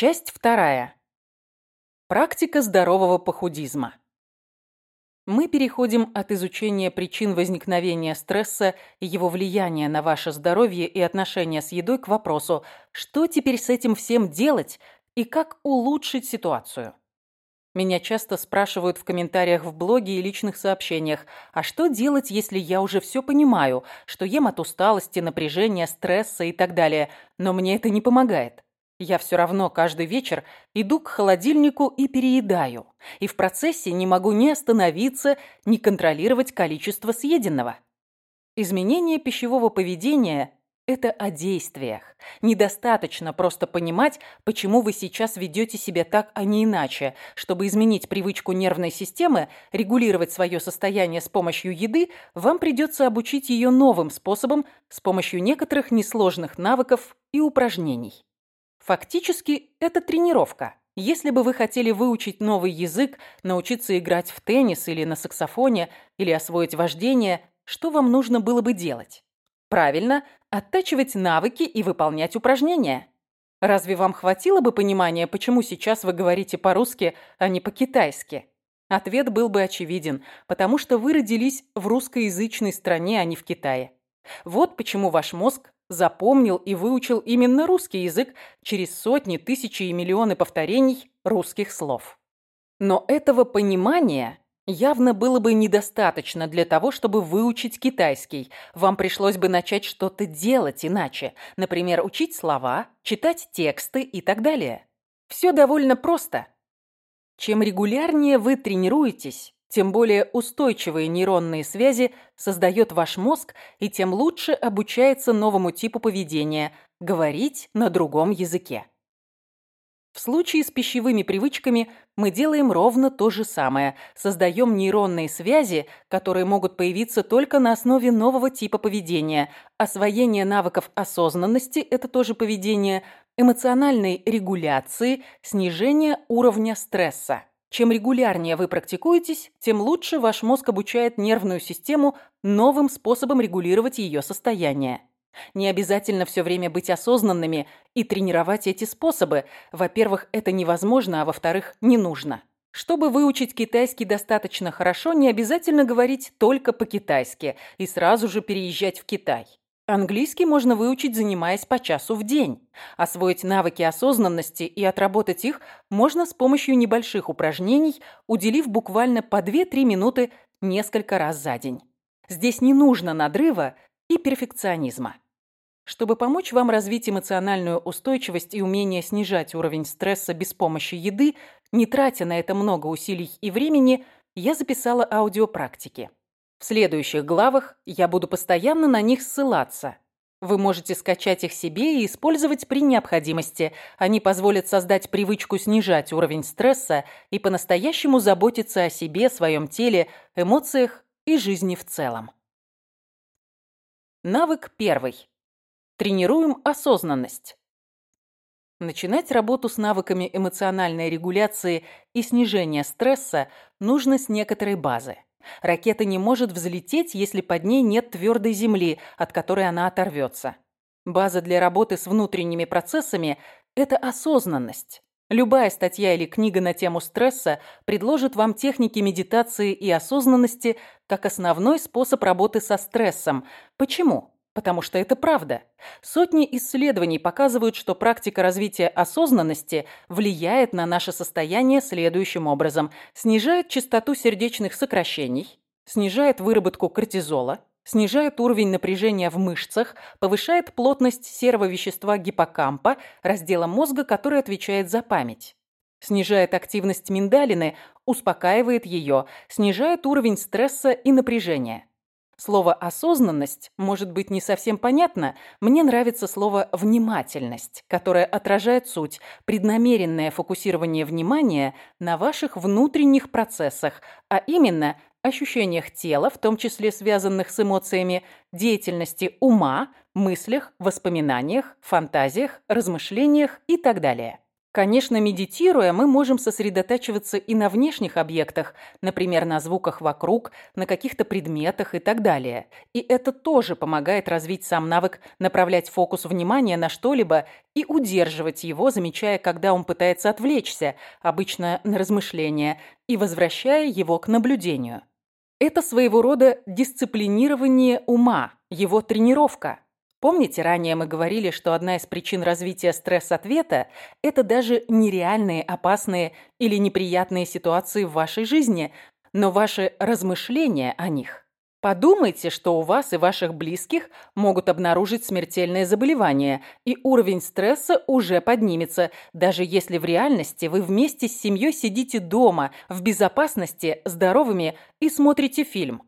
Часть вторая. Практика здорового похудизма. Мы переходим от изучения причин возникновения стресса и его влияния на ваше здоровье и отношения с едой к вопросу, что теперь с этим всем делать и как улучшить ситуацию. Меня часто спрашивают в комментариях в блоге и личных сообщениях, а что делать, если я уже все понимаю, что ем от усталости, напряжения, стресса и так далее, но мне это не помогает. Я все равно каждый вечер иду к холодильнику и переедаю. И в процессе не могу ни остановиться, ни контролировать количество съеденного. Изменение пищевого поведения – это о действиях. Недостаточно просто понимать, почему вы сейчас ведете себя так, а не иначе. Чтобы изменить привычку нервной системы, регулировать свое состояние с помощью еды, вам придется обучить ее новым способом с помощью некоторых несложных навыков и упражнений. Фактически, это тренировка. Если бы вы хотели выучить новый язык, научиться играть в теннис или на саксофоне, или освоить вождение, что вам нужно было бы делать? Правильно, оттачивать навыки и выполнять упражнения. Разве вам хватило бы понимания, почему сейчас вы говорите по-русски, а не по-китайски? Ответ был бы очевиден, потому что вы родились в русскоязычной стране, а не в Китае. Вот почему ваш мозг запомнил и выучил именно русский язык через сотни, тысячи и миллионы повторений русских слов. Но этого понимания явно было бы недостаточно для того, чтобы выучить китайский. Вам пришлось бы начать что-то делать иначе. Например, учить слова, читать тексты и так далее. Все довольно просто. Чем регулярнее вы тренируетесь, тем более устойчивые нейронные связи создает ваш мозг и тем лучше обучается новому типу поведения – говорить на другом языке. В случае с пищевыми привычками мы делаем ровно то же самое. Создаем нейронные связи, которые могут появиться только на основе нового типа поведения. Освоение навыков осознанности – это тоже поведение, эмоциональной регуляции, снижение уровня стресса. Чем регулярнее вы практикуетесь, тем лучше ваш мозг обучает нервную систему новым способом регулировать ее состояние. Не обязательно все время быть осознанными и тренировать эти способы. Во-первых, это невозможно, а во-вторых, не нужно. Чтобы выучить китайский достаточно хорошо, не обязательно говорить только по-китайски и сразу же переезжать в Китай. Английский можно выучить, занимаясь по часу в день. Освоить навыки осознанности и отработать их можно с помощью небольших упражнений, уделив буквально по 2-3 минуты несколько раз за день. Здесь не нужно надрыва и перфекционизма. Чтобы помочь вам развить эмоциональную устойчивость и умение снижать уровень стресса без помощи еды, не тратя на это много усилий и времени, я записала аудиопрактики. В следующих главах я буду постоянно на них ссылаться. Вы можете скачать их себе и использовать при необходимости. Они позволят создать привычку снижать уровень стресса и по-настоящему заботиться о себе, своем теле, эмоциях и жизни в целом. Навык первый. Тренируем осознанность. Начинать работу с навыками эмоциональной регуляции и снижения стресса нужно с некоторой базы. Ракета не может взлететь, если под ней нет твердой земли, от которой она оторвется. База для работы с внутренними процессами – это осознанность. Любая статья или книга на тему стресса предложит вам техники медитации и осознанности как основной способ работы со стрессом. Почему? Потому что это правда. Сотни исследований показывают, что практика развития осознанности влияет на наше состояние следующим образом. Снижает частоту сердечных сокращений, снижает выработку кортизола, снижает уровень напряжения в мышцах, повышает плотность серого вещества гиппокампа, раздела мозга, который отвечает за память. Снижает активность миндалины, успокаивает ее, снижает уровень стресса и напряжения. Слово «осознанность» может быть не совсем понятно. Мне нравится слово «внимательность», которое отражает суть, преднамеренное фокусирование внимания на ваших внутренних процессах, а именно ощущениях тела, в том числе связанных с эмоциями, деятельности ума, мыслях, воспоминаниях, фантазиях, размышлениях и так далее. Конечно, медитируя, мы можем сосредотачиваться и на внешних объектах, например, на звуках вокруг, на каких-то предметах и так далее. И это тоже помогает развить сам навык направлять фокус внимания на что-либо и удерживать его, замечая, когда он пытается отвлечься, обычно на размышления, и возвращая его к наблюдению. Это своего рода дисциплинирование ума, его тренировка. Помните, ранее мы говорили, что одна из причин развития стресс-ответа – это даже нереальные, опасные или неприятные ситуации в вашей жизни, но ваши размышления о них. Подумайте, что у вас и ваших близких могут обнаружить смертельное заболевание, и уровень стресса уже поднимется, даже если в реальности вы вместе с семьей сидите дома, в безопасности, здоровыми и смотрите фильм.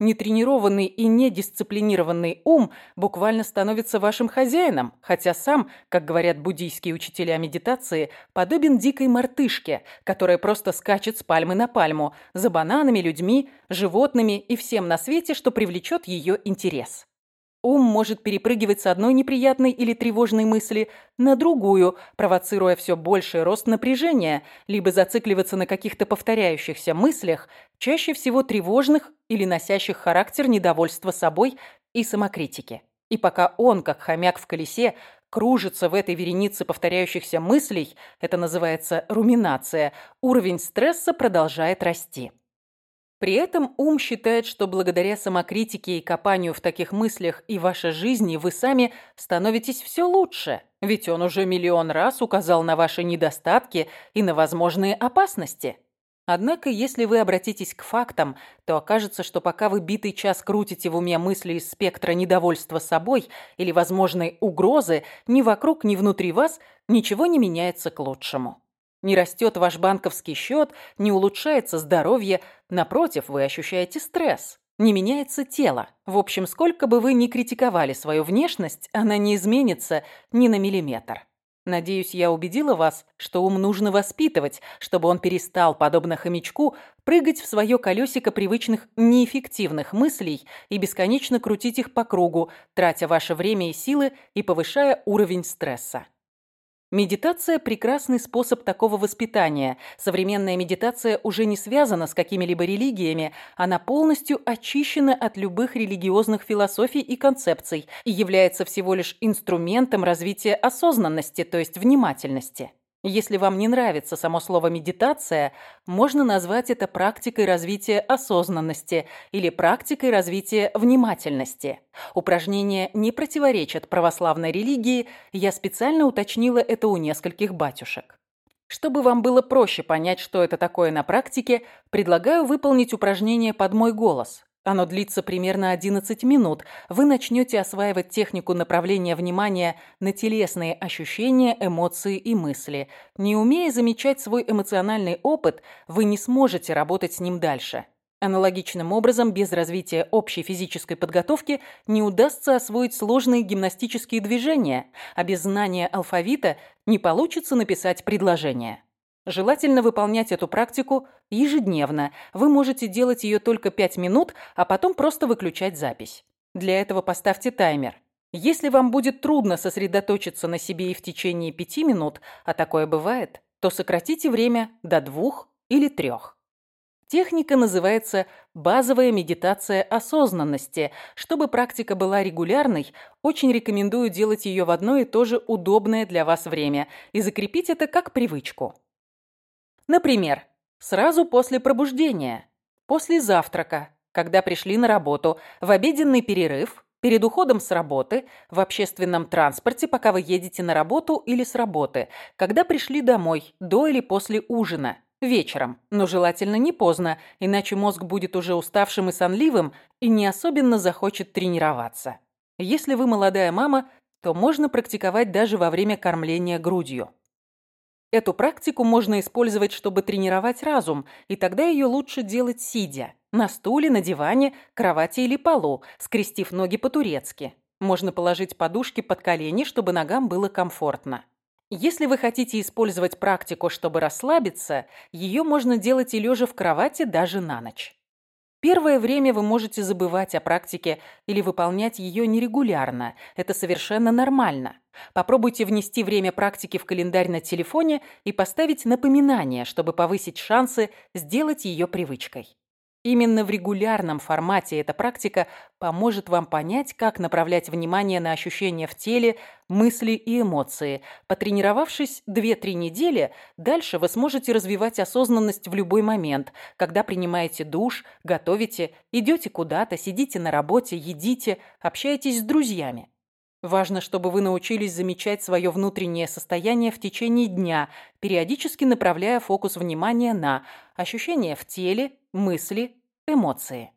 Нетренированный и недисциплинированный ум буквально становится вашим хозяином, хотя сам, как говорят буддийские учителя медитации, подобен дикой мартышке, которая просто скачет с пальмы на пальму, за бананами, людьми, животными и всем на свете, что привлечет ее интерес. Ум может перепрыгивать с одной неприятной или тревожной мысли на другую, провоцируя все больший рост напряжения, либо зацикливаться на каких-то повторяющихся мыслях, чаще всего тревожных или носящих характер недовольства собой и самокритики. И пока он, как хомяк в колесе, кружится в этой веренице повторяющихся мыслей, это называется руминация, уровень стресса продолжает расти. При этом ум считает, что благодаря самокритике и копанию в таких мыслях и вашей жизни вы сами становитесь все лучше, ведь он уже миллион раз указал на ваши недостатки и на возможные опасности. Однако, если вы обратитесь к фактам, то окажется, что пока вы битый час крутите в уме мысли из спектра недовольства собой или возможной угрозы, ни вокруг, ни внутри вас ничего не меняется к лучшему. Не растет ваш банковский счет, не улучшается здоровье, напротив, вы ощущаете стресс. Не меняется тело. В общем, сколько бы вы ни критиковали свою внешность, она не изменится ни на миллиметр. Надеюсь, я убедила вас, что ум нужно воспитывать, чтобы он перестал, подобно хомячку, прыгать в свое колесико привычных неэффективных мыслей и бесконечно крутить их по кругу, тратя ваше время и силы и повышая уровень стресса. Медитация – прекрасный способ такого воспитания. Современная медитация уже не связана с какими-либо религиями, она полностью очищена от любых религиозных философий и концепций и является всего лишь инструментом развития осознанности, то есть внимательности. Если вам не нравится само слово «медитация», можно назвать это практикой развития осознанности или практикой развития внимательности. Упражнения не противоречат православной религии, я специально уточнила это у нескольких батюшек. Чтобы вам было проще понять, что это такое на практике, предлагаю выполнить упражнение под мой голос. Оно длится примерно 11 минут. Вы начнете осваивать технику направления внимания на телесные ощущения, эмоции и мысли. Не умея замечать свой эмоциональный опыт, вы не сможете работать с ним дальше. Аналогичным образом, без развития общей физической подготовки не удастся освоить сложные гимнастические движения, а без знания алфавита не получится написать предложение. Желательно выполнять эту практику ежедневно. Вы можете делать ее только 5 минут, а потом просто выключать запись. Для этого поставьте таймер. Если вам будет трудно сосредоточиться на себе и в течение 5 минут, а такое бывает, то сократите время до 2 или 3. Техника называется «базовая медитация осознанности». Чтобы практика была регулярной, очень рекомендую делать ее в одно и то же удобное для вас время и закрепить это как привычку. Например, сразу после пробуждения, после завтрака, когда пришли на работу, в обеденный перерыв, перед уходом с работы, в общественном транспорте, пока вы едете на работу или с работы, когда пришли домой, до или после ужина, вечером, но желательно не поздно, иначе мозг будет уже уставшим и сонливым и не особенно захочет тренироваться. Если вы молодая мама, то можно практиковать даже во время кормления грудью. Эту практику можно использовать, чтобы тренировать разум, и тогда ее лучше делать сидя. На стуле, на диване, кровати или полу, скрестив ноги по-турецки. Можно положить подушки под колени, чтобы ногам было комфортно. Если вы хотите использовать практику, чтобы расслабиться, ее можно делать и лежа в кровати даже на ночь. Первое время вы можете забывать о практике или выполнять ее нерегулярно. Это совершенно нормально. Попробуйте внести время практики в календарь на телефоне и поставить напоминание, чтобы повысить шансы сделать ее привычкой. Именно в регулярном формате эта практика поможет вам понять, как направлять внимание на ощущения в теле, мысли и эмоции. Потренировавшись 2-3 недели, дальше вы сможете развивать осознанность в любой момент, когда принимаете душ, готовите, идете куда-то, сидите на работе, едите, общаетесь с друзьями. Важно, чтобы вы научились замечать свое внутреннее состояние в течение дня, периодически направляя фокус внимания на ощущения в теле, мысли, эмоции.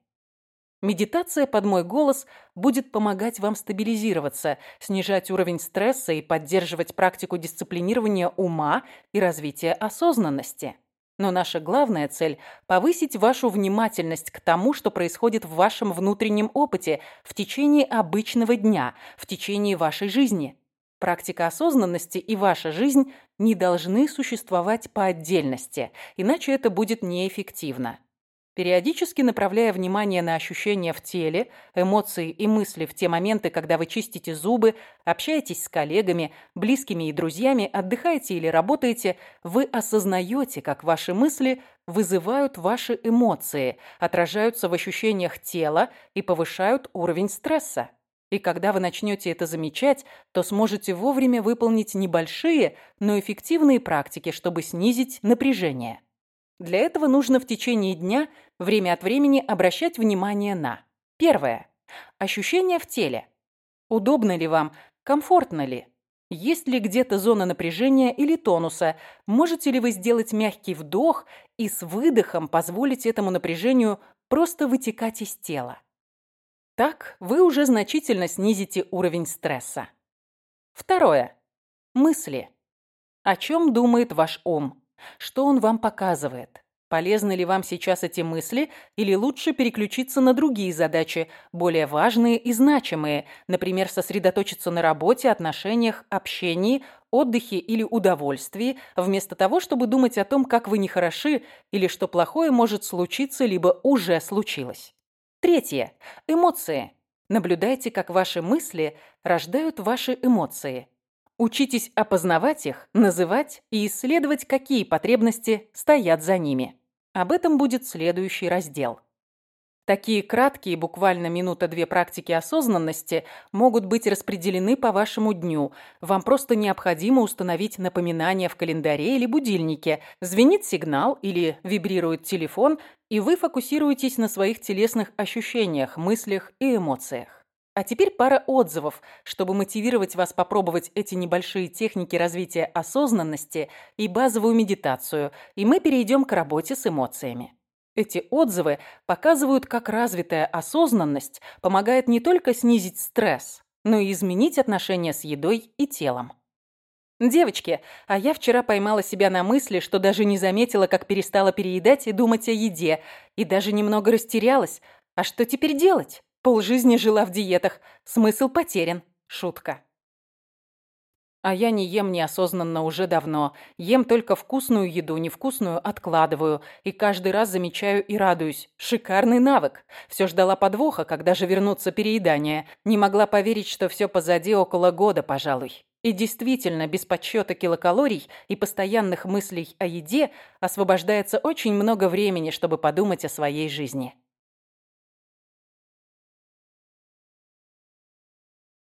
Медитация под мой голос будет помогать вам стабилизироваться, снижать уровень стресса и поддерживать практику дисциплинирования ума и развития осознанности. Но наша главная цель – повысить вашу внимательность к тому, что происходит в вашем внутреннем опыте в течение обычного дня, в течение вашей жизни. Практика осознанности и ваша жизнь не должны существовать по отдельности, иначе это будет неэффективно. Периодически направляя внимание на ощущения в теле, эмоции и мысли в те моменты, когда вы чистите зубы, общаетесь с коллегами, близкими и друзьями, отдыхаете или работаете, вы осознаете, как ваши мысли вызывают ваши эмоции, отражаются в ощущениях тела и повышают уровень стресса. И когда вы начнете это замечать, то сможете вовремя выполнить небольшие, но эффективные практики, чтобы снизить напряжение. Для этого нужно в течение дня время от времени обращать внимание на Первое. Ощущения в теле. Удобно ли вам? Комфортно ли? Есть ли где-то зона напряжения или тонуса? Можете ли вы сделать мягкий вдох и с выдохом позволить этому напряжению просто вытекать из тела? Так вы уже значительно снизите уровень стресса. Второе. Мысли. О чем думает ваш ум? Что он вам показывает? Полезны ли вам сейчас эти мысли или лучше переключиться на другие задачи, более важные и значимые, например, сосредоточиться на работе, отношениях, общении, отдыхе или удовольствии, вместо того, чтобы думать о том, как вы нехороши или что плохое может случиться, либо уже случилось. Третье. Эмоции. Наблюдайте, как ваши мысли рождают ваши эмоции. Учитесь опознавать их, называть и исследовать, какие потребности стоят за ними. Об этом будет следующий раздел. Такие краткие, буквально минута-две практики осознанности могут быть распределены по вашему дню. Вам просто необходимо установить напоминание в календаре или будильнике. Звенит сигнал или вибрирует телефон, и вы фокусируетесь на своих телесных ощущениях, мыслях и эмоциях. А теперь пара отзывов, чтобы мотивировать вас попробовать эти небольшие техники развития осознанности и базовую медитацию, и мы перейдем к работе с эмоциями. Эти отзывы показывают, как развитая осознанность помогает не только снизить стресс, но и изменить отношения с едой и телом. Девочки, а я вчера поймала себя на мысли, что даже не заметила, как перестала переедать и думать о еде, и даже немного растерялась. А что теперь делать? Полжизни жила в диетах. Смысл потерян. Шутка. А я не ем неосознанно уже давно. Ем только вкусную еду, невкусную откладываю. И каждый раз замечаю и радуюсь. Шикарный навык. Все ждала подвоха, когда же вернуться переедание. Не могла поверить, что все позади около года, пожалуй. И действительно, без подсчета килокалорий и постоянных мыслей о еде освобождается очень много времени, чтобы подумать о своей жизни.